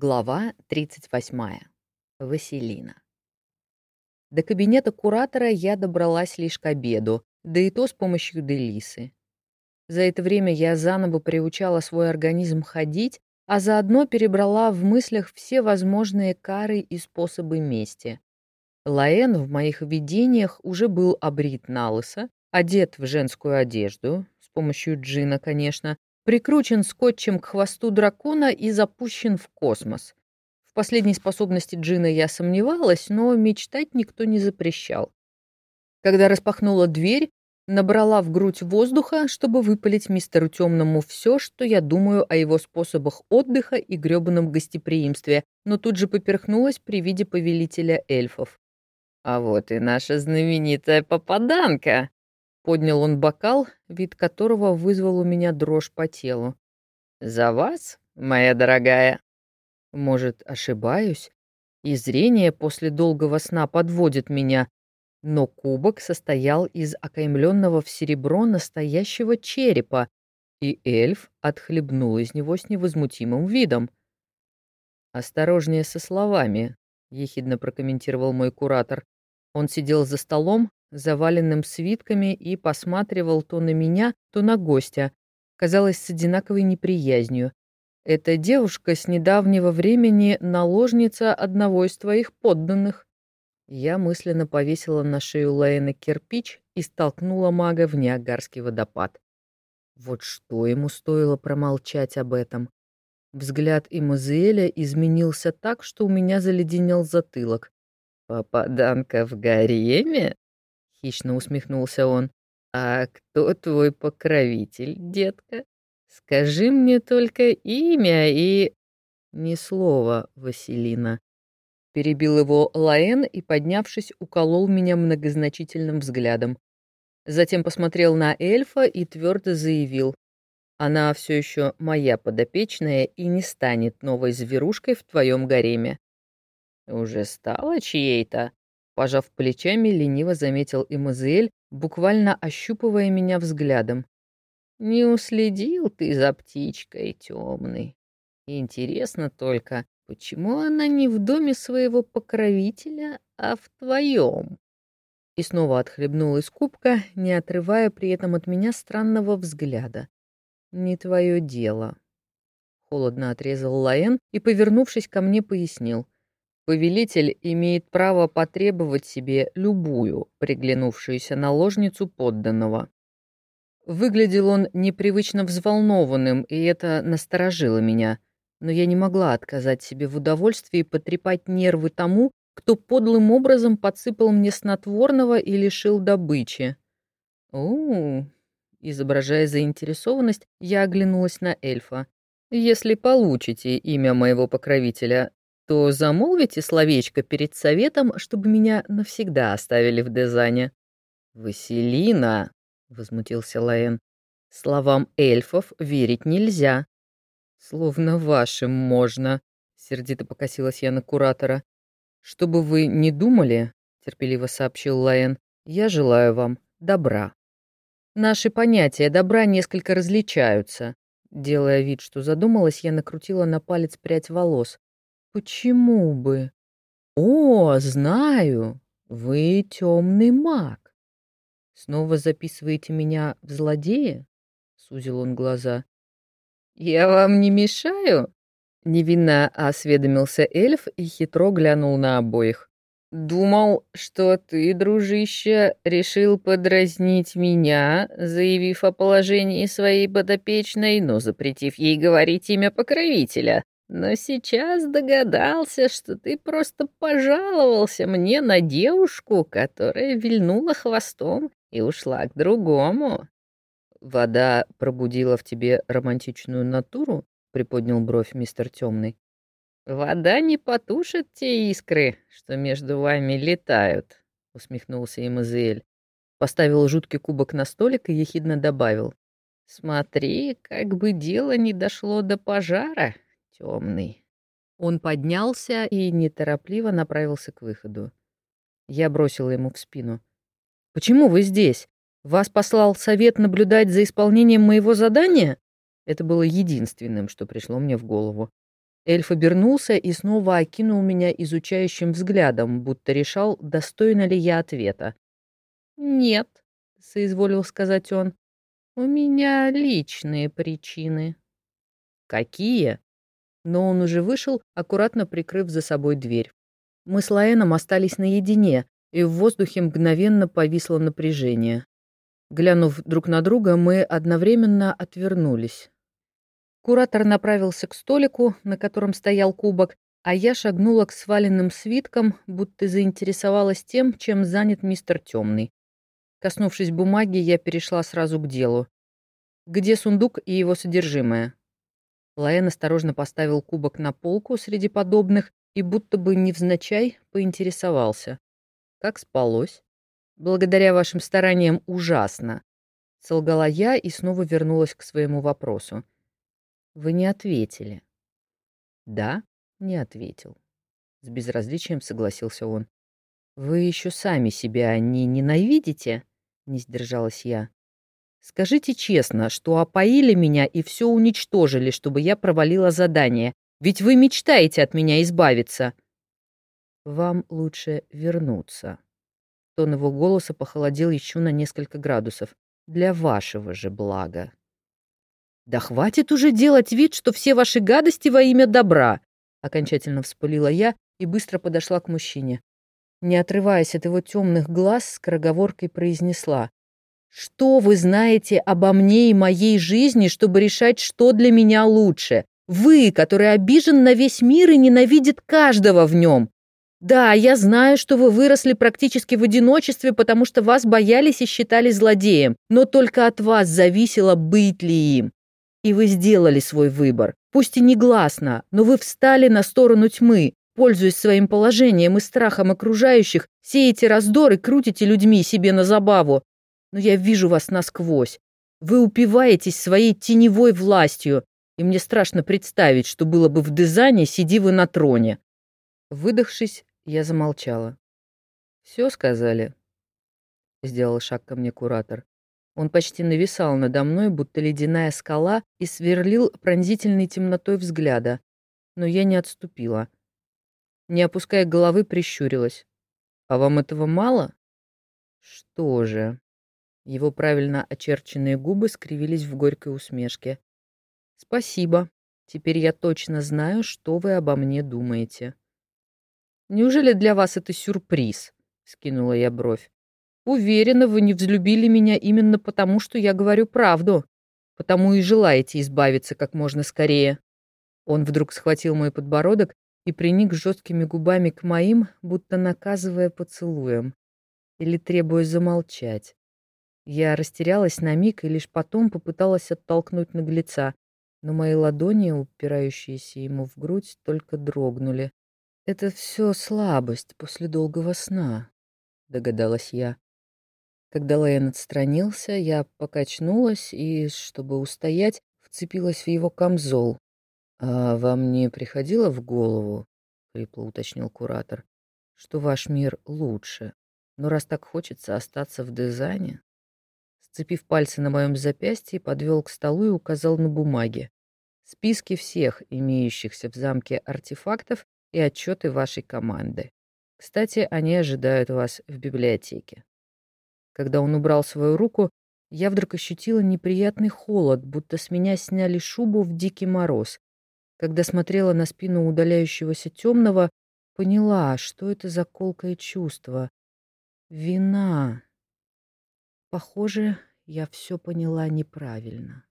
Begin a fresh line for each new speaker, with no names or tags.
Глава 38. Василина. До кабинета куратора я добралась лишь к обеду, да и то с помощью Делисы. За это время я заново приучала свой организм ходить, а заодно перебрала в мыслях все возможные кары и способы мести. Лаэн в моих видениях уже был обрит на лысо, одет в женскую одежду, с помощью джина, конечно, прикручен скотчем к хвосту дракона и запущен в космос. В последней способности Джина я сомневалась, но мечтать никто не запрещал. Когда распахнула дверь, набрала в грудь воздуха, чтобы выпалить мистеру Темному все, что я думаю о его способах отдыха и грёбаном гостеприимстве, но тут же поперхнулась при виде повелителя эльфов. «А вот и наша знаменитая попаданка!» Поднял он бокал, вид которого вызвал у меня дрожь по телу. «За вас, моя дорогая?» Может, ошибаюсь? И зрение после долгого сна подводит меня, но кубок состоял из окаймленного в серебро настоящего черепа, и эльф отхлебнул из него с невозмутимым видом. «Осторожнее со словами», — ехидно прокомментировал мой куратор. Он сидел за столом, заваленным свитками, и посматривал то на меня, то на гостя, казалось, с одинаковой неприязнью. «Эта девушка с недавнего времени наложница одного из твоих подданных». Я мысленно повесила на шею Лейна кирпич и столкнула мага в Ниагарский водопад. Вот что ему стоило промолчать об этом. Взгляд Имазиэля изменился так, что у меня заледенел затылок. «Попаданка в гареме?» — хищно усмехнулся он. «А кто твой покровитель, детка? Скажи мне только имя и...» «Ни слова, Василина». Перебил его Лаэн и, поднявшись, уколол меня многозначительным взглядом. Затем посмотрел на эльфа и твердо заявил. «Она все еще моя подопечная и не станет новой зверушкой в твоем гареме». «Уже стала чьей-то?» Пожав плечами, лениво заметил Эмазиэль, буквально ощупывая меня взглядом. «Не уследил ты за птичкой темной. Интересно только, почему она не в доме своего покровителя, а в твоем?» И снова отхлебнул из кубка, не отрывая при этом от меня странного взгляда. «Не твое дело». Холодно отрезал Лаэн и, повернувшись ко мне, пояснил — Повелитель имеет право потребовать себе любую приглянувшуюся наложницу подданного. Выглядел он непривычно взволнованным, и это насторожило меня. Но я не могла отказать себе в удовольствии потрепать нервы тому, кто подлым образом подсыпал мне снотворного и лишил добычи. у изображая заинтересованность, я оглянулась на эльфа. «Если получите имя моего покровителя, то замолвите словечко перед советом, чтобы меня навсегда оставили в Дезане». «Василина!» — возмутился Лаэн. «Словам эльфов верить нельзя». «Словно вашим можно», — сердито покосилась я на куратора. «Чтобы вы не думали», — терпеливо сообщил Лаэн, — «я желаю вам добра». Наши понятия добра несколько различаются. Делая вид, что задумалась, я накрутила на палец прядь волос. Почему бы? О, знаю, вы темный маг. Снова записываете меня в злодея? Сузил он глаза. Я вам не мешаю? Невинно осведомился эльф и хитро глянул на обоих. «Думал, что ты, дружище, решил подразнить меня, заявив о положении своей подопечной, но запретив ей говорить имя покровителя. Но сейчас догадался, что ты просто пожаловался мне на девушку, которая вильнула хвостом и ушла к другому. Вода пробудила в тебе романтичную натуру? приподнял бровь мистер Темный. Вода не потушит те искры, что между вами летают, усмехнулся Имазиэль. Поставил жуткий кубок на столик и ехидно добавил: Смотри, как бы дело не дошло до пожара темный. Он поднялся и неторопливо направился к выходу. Я бросила ему в спину. «Почему вы здесь? Вас послал совет наблюдать за исполнением моего задания?» Это было единственным, что пришло мне в голову. Эльф обернулся и снова окинул меня изучающим взглядом, будто решал, достойна ли я ответа. «Нет», — соизволил сказать он, — «у меня личные причины». «Какие?» Но он уже вышел, аккуратно прикрыв за собой дверь. Мы с Лаэном остались наедине, и в воздухе мгновенно повисло напряжение. Глянув друг на друга, мы одновременно отвернулись. Куратор направился к столику, на котором стоял кубок, а я шагнула к сваленным свиткам, будто заинтересовалась тем, чем занят мистер Темный. Коснувшись бумаги, я перешла сразу к делу. Где сундук и его содержимое? Лаэн осторожно поставил кубок на полку среди подобных и будто бы невзначай поинтересовался. Как спалось? Благодаря вашим стараниям ужасно. Солгала я и снова вернулась к своему вопросу. Вы не ответили. Да, не ответил. С безразличием согласился он. Вы еще сами себя не ненавидите? Не сдержалась я. Скажите честно, что опоили меня и все уничтожили, чтобы я провалила задание. Ведь вы мечтаете от меня избавиться. Вам лучше вернуться. Тон его голоса похолодел еще на несколько градусов. Для вашего же блага. «Да хватит уже делать вид, что все ваши гадости во имя добра!» Окончательно вспылила я и быстро подошла к мужчине. Не отрываясь от его темных глаз, скороговоркой произнесла. «Что вы знаете обо мне и моей жизни, чтобы решать, что для меня лучше? Вы, который обижен на весь мир и ненавидит каждого в нем. Да, я знаю, что вы выросли практически в одиночестве, потому что вас боялись и считали злодеем, но только от вас зависело, быть ли им. И вы сделали свой выбор. Пусть и негласно, но вы встали на сторону тьмы. Пользуясь своим положением и страхом окружающих, сеете раздор и крутите людьми себе на забаву. Но я вижу вас насквозь. Вы упиваетесь своей теневой властью, и мне страшно представить, что было бы в дизайне, сиди вы на троне. Выдохшись, я замолчала. «Все сказали?» — сделал шаг ко мне куратор. Он почти нависал надо мной, будто ледяная скала, и сверлил пронзительной темнотой взгляда. Но я не отступила. Не опуская головы, прищурилась. «А вам этого мало?» «Что же?» Его правильно очерченные губы скривились в горькой усмешке. «Спасибо. Теперь я точно знаю, что вы обо мне думаете». «Неужели для вас это сюрприз?» — скинула я бровь. Уверена, вы не взлюбили меня именно потому, что я говорю правду. Потому и желаете избавиться как можно скорее. Он вдруг схватил мой подбородок и приник жесткими губами к моим, будто наказывая поцелуем. Или требуя замолчать. Я растерялась на миг и лишь потом попыталась оттолкнуть наглеца, но мои ладони, упирающиеся ему в грудь, только дрогнули. «Это все слабость после долгого сна», — догадалась я. Когда Лэйн отстранился, я покачнулась и, чтобы устоять, вцепилась в его камзол. «А вам не приходило в голову, — хрипло уточнил куратор, — что ваш мир лучше, но раз так хочется остаться в дизайне?» Сцепив пальцы на моем запястье, подвел к столу и указал на бумаге. Списки всех имеющихся в замке артефактов и отчеты вашей команды. Кстати, они ожидают вас в библиотеке. Когда он убрал свою руку, я вдруг ощутила неприятный холод, будто с меня сняли шубу в дикий мороз. Когда смотрела на спину удаляющегося темного, поняла, что это за колкое чувство. Вина. Похоже, я все поняла неправильно.